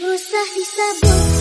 Usah disebut